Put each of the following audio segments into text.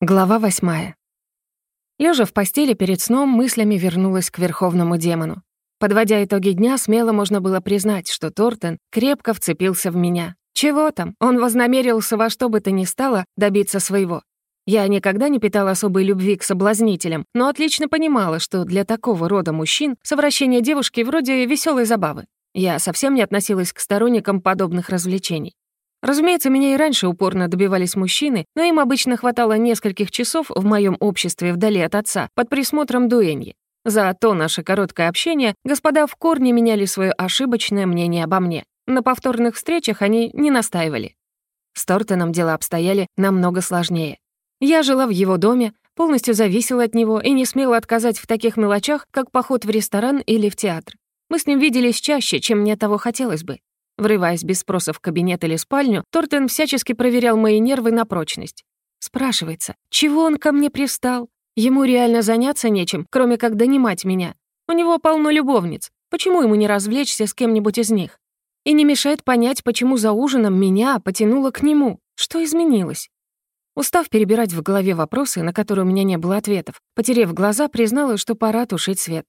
Глава восьмая. Лежа в постели перед сном, мыслями вернулась к верховному демону. Подводя итоги дня, смело можно было признать, что Тортен крепко вцепился в меня. Чего там, он вознамерился во что бы то ни стало добиться своего. Я никогда не питала особой любви к соблазнителям, но отлично понимала, что для такого рода мужчин совращение девушки вроде веселой забавы. Я совсем не относилась к сторонникам подобных развлечений. Разумеется, меня и раньше упорно добивались мужчины, но им обычно хватало нескольких часов в моем обществе вдали от отца, под присмотром дуэньи. За то наше короткое общение господа в корне меняли свое ошибочное мнение обо мне. На повторных встречах они не настаивали. С Тортоном дела обстояли намного сложнее. Я жила в его доме, полностью зависела от него и не смела отказать в таких мелочах, как поход в ресторан или в театр. Мы с ним виделись чаще, чем мне того хотелось бы. Врываясь без спроса в кабинет или спальню, Тортен всячески проверял мои нервы на прочность. Спрашивается, чего он ко мне пристал? Ему реально заняться нечем, кроме как донимать меня. У него полно любовниц. Почему ему не развлечься с кем-нибудь из них? И не мешает понять, почему за ужином меня потянуло к нему. Что изменилось? Устав перебирать в голове вопросы, на которые у меня не было ответов, потерев глаза, признала, что пора тушить свет.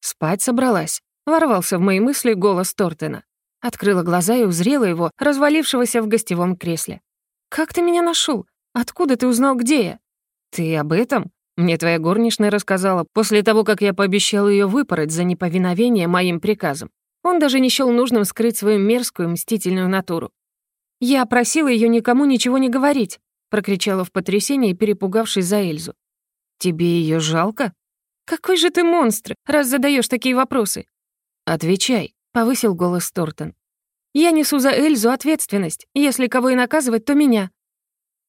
Спать собралась. Ворвался в мои мысли голос Тортена. Открыла глаза и узрела его, развалившегося в гостевом кресле. «Как ты меня нашел? Откуда ты узнал, где я?» «Ты об этом?» Мне твоя горничная рассказала после того, как я пообещал ее выпороть за неповиновение моим приказам. Он даже не счёл нужным скрыть свою мерзкую, мстительную натуру. «Я просила ее никому ничего не говорить», — прокричала в потрясении, перепугавшись за Эльзу. «Тебе ее жалко?» «Какой же ты монстр, раз задаешь такие вопросы?» «Отвечай», — повысил голос Тортон. «Я несу за Эльзу ответственность. Если кого и наказывать, то меня».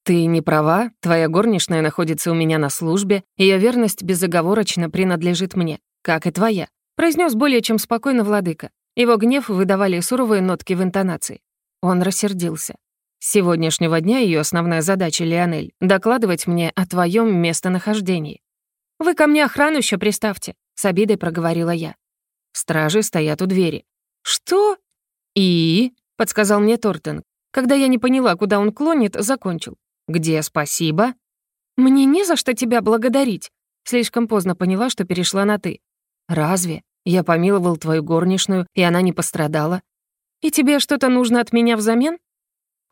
«Ты не права, твоя горничная находится у меня на службе, ее верность безоговорочно принадлежит мне, как и твоя», произнес более чем спокойно владыка. Его гнев выдавали суровые нотки в интонации. Он рассердился. «С сегодняшнего дня ее основная задача, Леонель, докладывать мне о твоем местонахождении». «Вы ко мне охрану еще приставьте», — с обидой проговорила я. Стражи стоят у двери. «Что?» «И?» — подсказал мне Тортен. Когда я не поняла, куда он клонит, закончил. «Где спасибо?» «Мне не за что тебя благодарить». Слишком поздно поняла, что перешла на «ты». «Разве? Я помиловал твою горничную, и она не пострадала. И тебе что-то нужно от меня взамен?»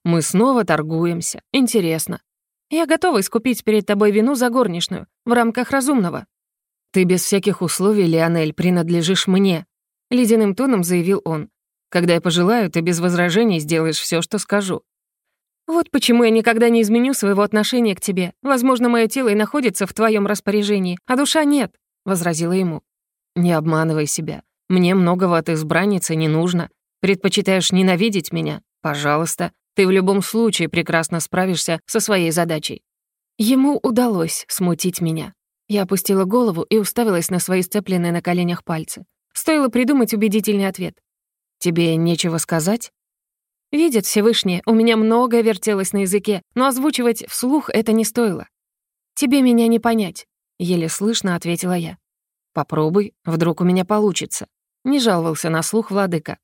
«Мы снова торгуемся. Интересно. Я готова искупить перед тобой вину за горничную в рамках разумного». «Ты без всяких условий, Леонель, принадлежишь мне», — ледяным тоном заявил он. «Когда я пожелаю, ты без возражений сделаешь все, что скажу». «Вот почему я никогда не изменю своего отношения к тебе. Возможно, мое тело и находится в твоем распоряжении, а душа нет», — возразила ему. «Не обманывай себя. Мне многого от избранницы не нужно. Предпочитаешь ненавидеть меня? Пожалуйста. Ты в любом случае прекрасно справишься со своей задачей». Ему удалось смутить меня. Я опустила голову и уставилась на свои сцепленные на коленях пальцы. Стоило придумать убедительный ответ. «Тебе нечего сказать?» Видит Всевышний, у меня многое вертелось на языке, но озвучивать вслух это не стоило. «Тебе меня не понять», — еле слышно ответила я. «Попробуй, вдруг у меня получится», — не жаловался на слух владыка.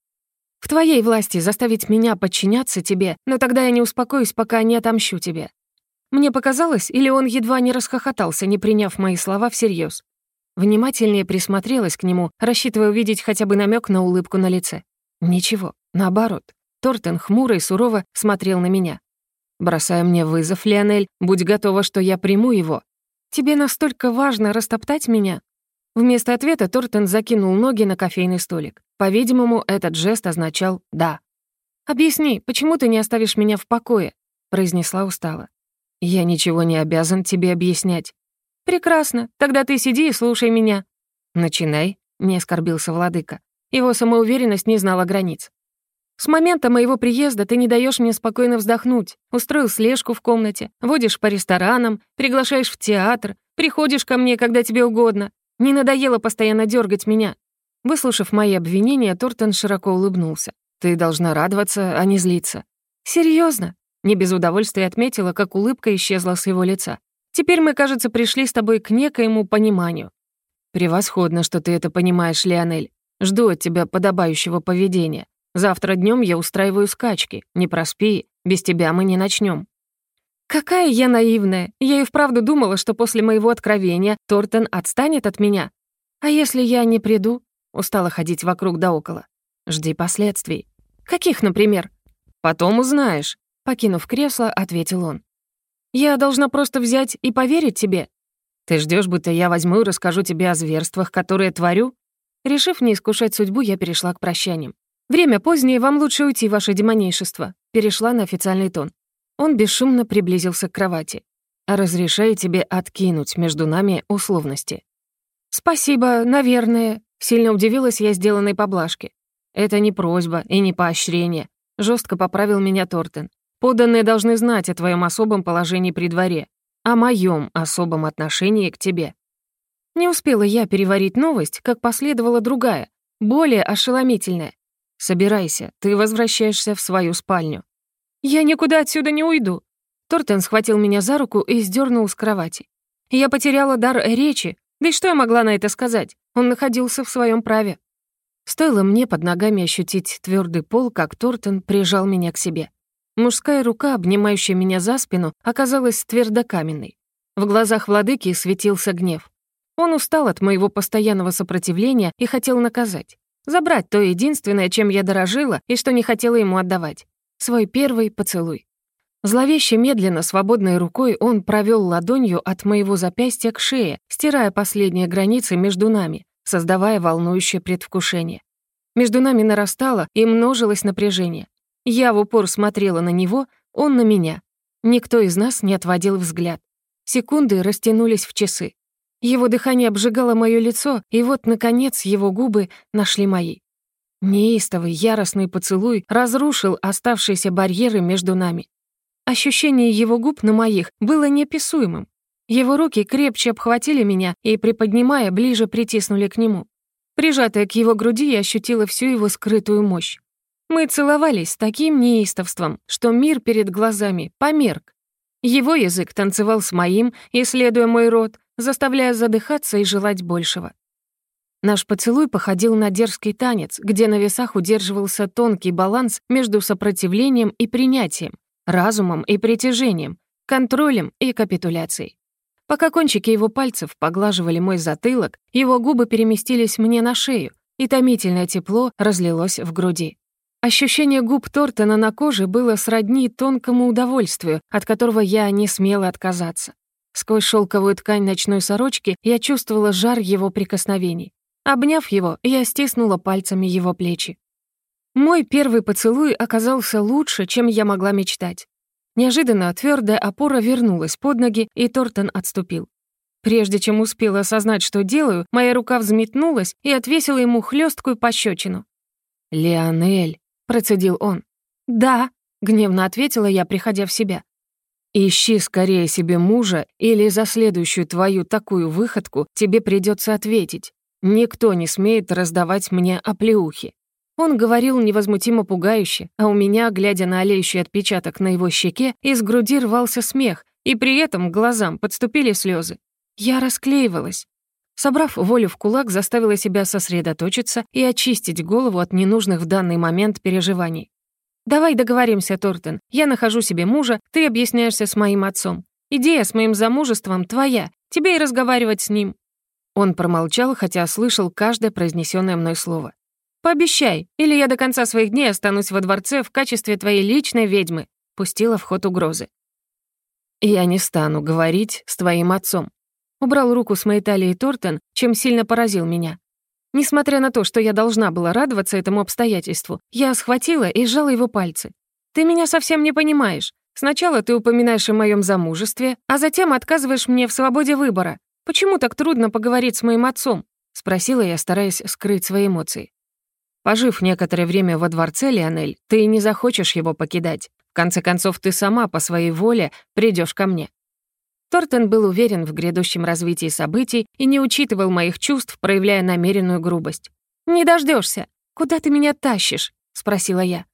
«В твоей власти заставить меня подчиняться тебе, но тогда я не успокоюсь, пока не отомщу тебе. Мне показалось, или он едва не расхохотался, не приняв мои слова всерьез. Внимательнее присмотрелась к нему, рассчитывая увидеть хотя бы намек на улыбку на лице. Ничего, наоборот. Тортен хмуро и сурово смотрел на меня. «Бросая мне вызов, Леонель, будь готова, что я приму его. Тебе настолько важно растоптать меня?» Вместо ответа Тортен закинул ноги на кофейный столик. По-видимому, этот жест означал «да». «Объясни, почему ты не оставишь меня в покое?» произнесла устало. «Я ничего не обязан тебе объяснять». «Прекрасно, тогда ты сиди и слушай меня». «Начинай», — не оскорбился владыка. Его самоуверенность не знала границ. «С момента моего приезда ты не даешь мне спокойно вздохнуть. Устроил слежку в комнате, водишь по ресторанам, приглашаешь в театр, приходишь ко мне, когда тебе угодно. Не надоело постоянно дергать меня». Выслушав мои обвинения, Тортон широко улыбнулся. «Ты должна радоваться, а не злиться». Серьезно? Не без удовольствия отметила, как улыбка исчезла с его лица. «Теперь мы, кажется, пришли с тобой к некоему пониманию». «Превосходно, что ты это понимаешь, Леонель. Жду от тебя подобающего поведения. Завтра днем я устраиваю скачки. Не проспи, без тебя мы не начнем. Какая я наивная! Я и вправду думала, что после моего откровения Тортон отстанет от меня. А если я не приду? Устала ходить вокруг да около. Жди последствий. Каких, например? Потом узнаешь. Покинув кресло, ответил он. Я должна просто взять и поверить тебе. Ты ждешь, будто я возьму и расскажу тебе о зверствах, которые творю? Решив не искушать судьбу, я перешла к прощаниям. «Время позднее, вам лучше уйти, ваше демонейшество», перешла на официальный тон. Он бесшумно приблизился к кровати. «Разрешаю тебе откинуть между нами условности». «Спасибо, наверное», — сильно удивилась я сделанной поблажке. «Это не просьба и не поощрение», — жестко поправил меня Тортен. «Поданные должны знать о твоем особом положении при дворе, о моем особом отношении к тебе». Не успела я переварить новость, как последовала другая, более ошеломительная. «Собирайся, ты возвращаешься в свою спальню». «Я никуда отсюда не уйду». Тортен схватил меня за руку и сдернул с кровати. Я потеряла дар речи, да и что я могла на это сказать? Он находился в своем праве. Стоило мне под ногами ощутить твердый пол, как Тортен прижал меня к себе. Мужская рука, обнимающая меня за спину, оказалась твердокаменной. В глазах владыки светился гнев. Он устал от моего постоянного сопротивления и хотел наказать. Забрать то единственное, чем я дорожила и что не хотела ему отдавать. Свой первый поцелуй. Зловеще медленно, свободной рукой он провел ладонью от моего запястья к шее, стирая последние границы между нами, создавая волнующее предвкушение. Между нами нарастало и множилось напряжение. Я в упор смотрела на него, он на меня. Никто из нас не отводил взгляд. Секунды растянулись в часы. Его дыхание обжигало моё лицо, и вот, наконец, его губы нашли мои. Неистовый, яростный поцелуй разрушил оставшиеся барьеры между нами. Ощущение его губ на моих было неописуемым. Его руки крепче обхватили меня и, приподнимая, ближе притиснули к нему. Прижатая к его груди, я ощутила всю его скрытую мощь. Мы целовались с таким неистовством, что мир перед глазами померк. Его язык танцевал с моим, исследуя мой рот, заставляя задыхаться и желать большего. Наш поцелуй походил на дерзкий танец, где на весах удерживался тонкий баланс между сопротивлением и принятием, разумом и притяжением, контролем и капитуляцией. Пока кончики его пальцев поглаживали мой затылок, его губы переместились мне на шею, и томительное тепло разлилось в груди. Ощущение губ Тортона на коже было сродни тонкому удовольствию, от которого я не смела отказаться. Сквозь шелковую ткань ночной сорочки я чувствовала жар его прикосновений. Обняв его, я стиснула пальцами его плечи. Мой первый поцелуй оказался лучше, чем я могла мечтать. Неожиданно твердая опора вернулась под ноги, и Тортон отступил. Прежде чем успела осознать, что делаю, моя рука взметнулась и отвесила ему хлесткую пощечину. «Леонель», — процедил он. «Да», — гневно ответила я, приходя в себя. Ищи скорее себе мужа, или за следующую твою такую выходку тебе придется ответить. Никто не смеет раздавать мне оплеухи». Он говорил невозмутимо пугающе, а у меня, глядя на олеющий отпечаток на его щеке, из груди рвался смех, и при этом глазам подступили слезы. Я расклеивалась. Собрав волю в кулак, заставила себя сосредоточиться и очистить голову от ненужных в данный момент переживаний. «Давай договоримся, Тортен. Я нахожу себе мужа, ты объясняешься с моим отцом. Идея с моим замужеством твоя, тебе и разговаривать с ним». Он промолчал, хотя слышал каждое произнесенное мной слово. «Пообещай, или я до конца своих дней останусь во дворце в качестве твоей личной ведьмы», пустила в ход угрозы. «Я не стану говорить с твоим отцом». Убрал руку с моей талии Тортен, чем сильно поразил меня. Несмотря на то, что я должна была радоваться этому обстоятельству, я схватила и сжала его пальцы. «Ты меня совсем не понимаешь. Сначала ты упоминаешь о моем замужестве, а затем отказываешь мне в свободе выбора. Почему так трудно поговорить с моим отцом?» — спросила я, стараясь скрыть свои эмоции. Пожив некоторое время во дворце, Леонель, ты не захочешь его покидать. В конце концов, ты сама по своей воле придешь ко мне. Тортон был уверен в грядущем развитии событий и не учитывал моих чувств, проявляя намеренную грубость. «Не дождешься. Куда ты меня тащишь?» — спросила я.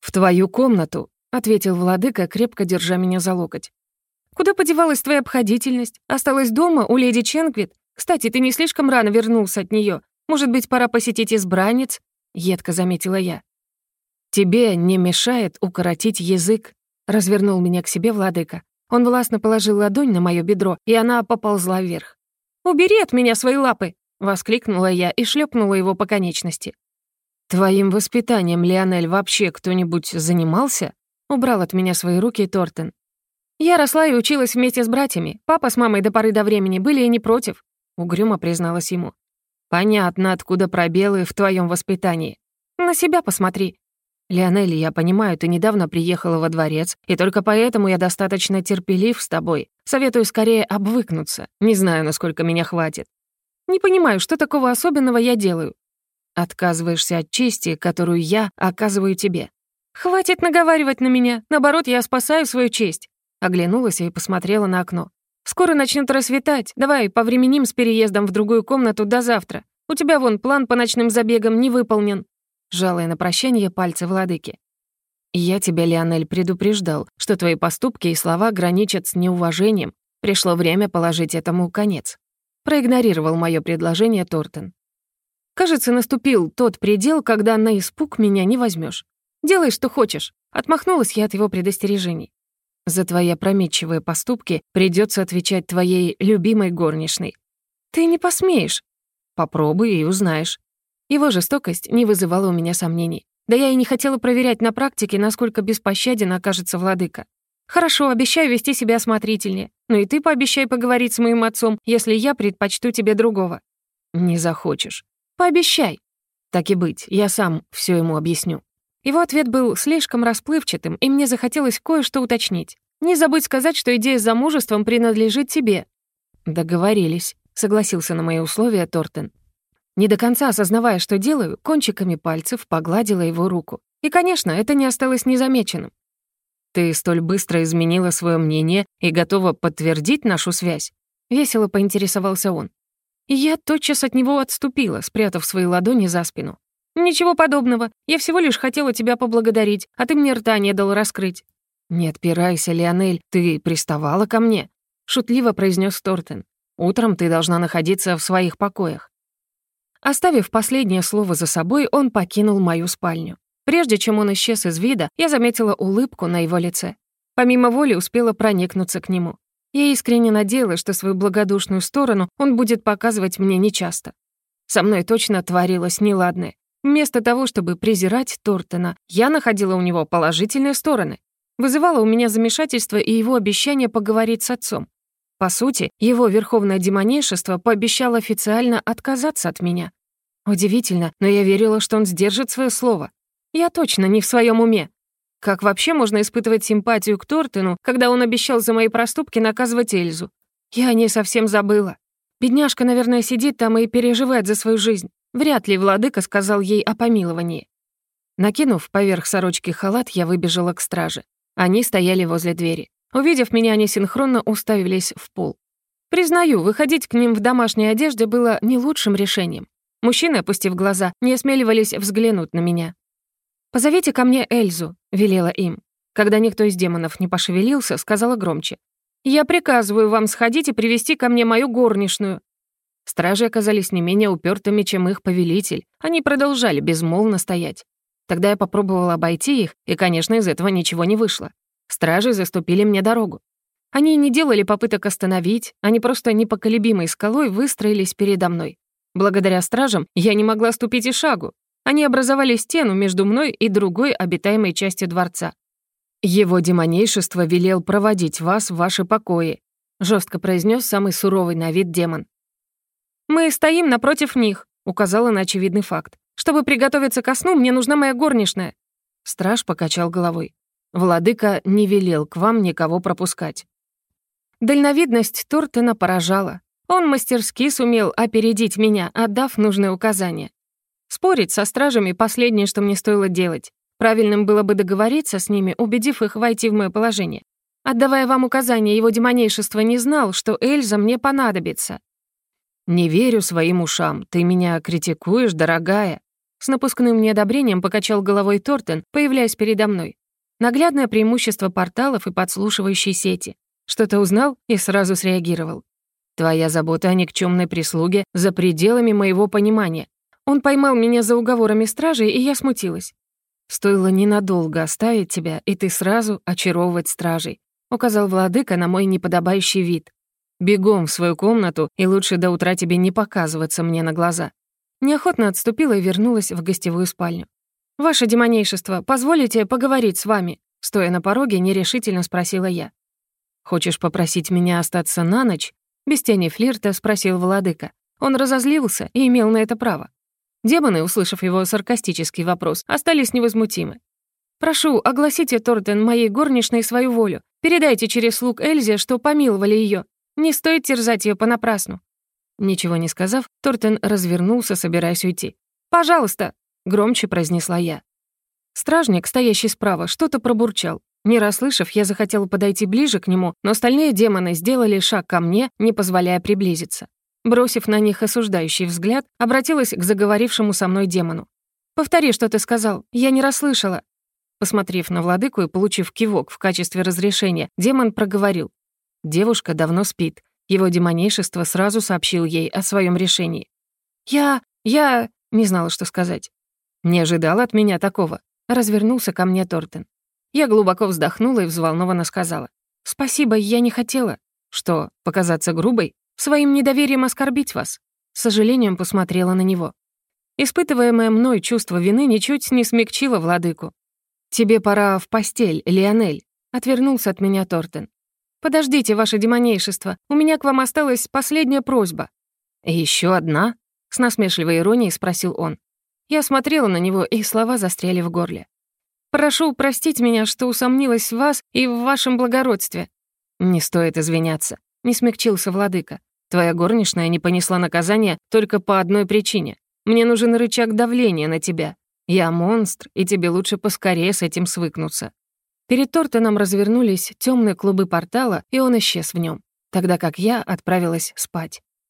«В твою комнату», — ответил владыка, крепко держа меня за локоть. «Куда подевалась твоя обходительность? Осталась дома у леди Ченгвит? Кстати, ты не слишком рано вернулся от нее. Может быть, пора посетить избранниц?» — едко заметила я. «Тебе не мешает укоротить язык», — развернул меня к себе владыка. Он властно положил ладонь на моё бедро, и она поползла вверх. «Убери от меня свои лапы!» — воскликнула я и шлепнула его по конечности. «Твоим воспитанием, Лионель, вообще кто-нибудь занимался?» — убрал от меня свои руки Тортен. «Я росла и училась вместе с братьями. Папа с мамой до поры до времени были и не против», — угрюмо призналась ему. «Понятно, откуда пробелы в твоем воспитании. На себя посмотри». «Леонель, я понимаю, ты недавно приехала во дворец, и только поэтому я достаточно терпелив с тобой. Советую скорее обвыкнуться. Не знаю, насколько меня хватит. Не понимаю, что такого особенного я делаю. Отказываешься от чести, которую я оказываю тебе. Хватит наговаривать на меня. Наоборот, я спасаю свою честь. Оглянулась и посмотрела на окно. «Скоро начнет рассветать. Давай повременим с переездом в другую комнату до завтра. У тебя вон план по ночным забегам не выполнен». Жалая на прощание пальцы владыки. «Я тебя, Леонель, предупреждал, что твои поступки и слова граничат с неуважением. Пришло время положить этому конец». Проигнорировал мое предложение Тортен. Кажется, наступил тот предел, когда на испуг меня не возьмешь. Делай, что хочешь. Отмахнулась я от его предостережений. За твои опрометчивые поступки придется отвечать твоей любимой горничной. Ты не посмеешь. Попробуй и узнаешь. Его жестокость не вызывала у меня сомнений. Да я и не хотела проверять на практике, насколько беспощаден окажется владыка. Хорошо, обещаю вести себя осмотрительнее. Но и ты пообещай поговорить с моим отцом, если я предпочту тебе другого. Не захочешь. Пообещай. Так и быть, я сам все ему объясню. Его ответ был слишком расплывчатым, и мне захотелось кое-что уточнить. Не забудь сказать, что идея с замужеством принадлежит тебе». «Договорились», — согласился на мои условия Тортен. Не до конца осознавая, что делаю, кончиками пальцев погладила его руку. И, конечно, это не осталось незамеченным. «Ты столь быстро изменила свое мнение и готова подтвердить нашу связь?» Весело поинтересовался он. Я тотчас от него отступила, спрятав свои ладони за спину. «Ничего подобного. Я всего лишь хотела тебя поблагодарить, а ты мне рта не дал раскрыть». «Не отпирайся, Лионель, ты приставала ко мне», — шутливо произнес Тортен. «Утром ты должна находиться в своих покоях». Оставив последнее слово за собой, он покинул мою спальню. Прежде чем он исчез из вида, я заметила улыбку на его лице. Помимо воли успела проникнуться к нему. Я искренне надеялась, что свою благодушную сторону он будет показывать мне нечасто. Со мной точно творилось неладное. Вместо того, чтобы презирать Тортона, я находила у него положительные стороны. Вызывало у меня замешательство и его обещание поговорить с отцом. По сути, его верховное демонейшество пообещало официально отказаться от меня. Удивительно, но я верила, что он сдержит свое слово. Я точно не в своем уме. Как вообще можно испытывать симпатию к Тортену, когда он обещал за мои проступки наказывать Эльзу? Я о ней совсем забыла. Бедняжка, наверное, сидит там и переживает за свою жизнь. Вряд ли владыка сказал ей о помиловании. Накинув поверх сорочки халат, я выбежала к страже. Они стояли возле двери. Увидев меня, они синхронно уставились в пол. Признаю, выходить к ним в домашней одежде было не лучшим решением. Мужчины, опустив глаза, не осмеливались взглянуть на меня. «Позовите ко мне Эльзу», — велела им. Когда никто из демонов не пошевелился, сказала громче. «Я приказываю вам сходить и привести ко мне мою горничную. Стражи оказались не менее упертыми, чем их повелитель. Они продолжали безмолвно стоять. Тогда я попробовала обойти их, и, конечно, из этого ничего не вышло. Стражи заступили мне дорогу. Они не делали попыток остановить, они просто непоколебимой скалой выстроились передо мной. Благодаря стражам я не могла ступить и шагу. Они образовали стену между мной и другой обитаемой частью дворца. «Его демонейшество велел проводить вас в ваши покои», жестко произнес самый суровый на вид демон. «Мы стоим напротив них», — указала на очевидный факт. «Чтобы приготовиться ко сну, мне нужна моя горничная». Страж покачал головой. «Владыка не велел к вам никого пропускать». Дальновидность Тортена поражала. Он мастерски сумел опередить меня, отдав нужные указания. Спорить со стражами — последнее, что мне стоило делать. Правильным было бы договориться с ними, убедив их войти в мое положение. Отдавая вам указания, его демонейшество не знал, что Эльза мне понадобится. «Не верю своим ушам. Ты меня критикуешь, дорогая?» С напускным неодобрением покачал головой Тортен, появляясь передо мной. Наглядное преимущество порталов и подслушивающей сети. Что-то узнал и сразу среагировал. Твоя забота о никчемной прислуге за пределами моего понимания. Он поймал меня за уговорами стражей, и я смутилась. Стоило ненадолго оставить тебя, и ты сразу очаровывать стражей. — указал владыка на мой неподобающий вид. «Бегом в свою комнату, и лучше до утра тебе не показываться мне на глаза». Неохотно отступила и вернулась в гостевую спальню. «Ваше демонейшество, позволите поговорить с вами?» Стоя на пороге, нерешительно спросила я. «Хочешь попросить меня остаться на ночь?» Без тени флирта спросил владыка. Он разозлился и имел на это право. Демоны, услышав его саркастический вопрос, остались невозмутимы. «Прошу, огласите, Тортен, моей горничной свою волю. Передайте через слуг Эльзе, что помиловали ее. Не стоит терзать ее понапрасну». Ничего не сказав, Тортен развернулся, собираясь уйти. «Пожалуйста!» — громче произнесла я. Стражник, стоящий справа, что-то пробурчал. Не расслышав, я захотела подойти ближе к нему, но остальные демоны сделали шаг ко мне, не позволяя приблизиться. Бросив на них осуждающий взгляд, обратилась к заговорившему со мной демону. «Повтори, что ты сказал. Я не расслышала». Посмотрев на владыку и получив кивок в качестве разрешения, демон проговорил. Девушка давно спит. Его демонейшество сразу сообщил ей о своем решении. «Я... я...» — не знала, что сказать. «Не ожидал от меня такого», — развернулся ко мне Тортен. Я глубоко вздохнула и взволнованно сказала. «Спасибо, я не хотела». «Что, показаться грубой? Своим недоверием оскорбить вас?» С сожалением посмотрела на него. Испытываемое мной чувство вины ничуть не смягчило владыку. «Тебе пора в постель, Лионель», — отвернулся от меня Тортен. «Подождите, ваше демонейшество, у меня к вам осталась последняя просьба». «Еще одна?» — с насмешливой иронией спросил он. Я смотрела на него, и слова застряли в горле. «Прошу простить меня, что усомнилась в вас и в вашем благородстве». «Не стоит извиняться», — не смягчился владыка. «Твоя горничная не понесла наказания только по одной причине. Мне нужен рычаг давления на тебя. Я монстр, и тебе лучше поскорее с этим свыкнуться». Перед Тортоном развернулись темные клубы портала, и он исчез в нем, тогда как я отправилась спать.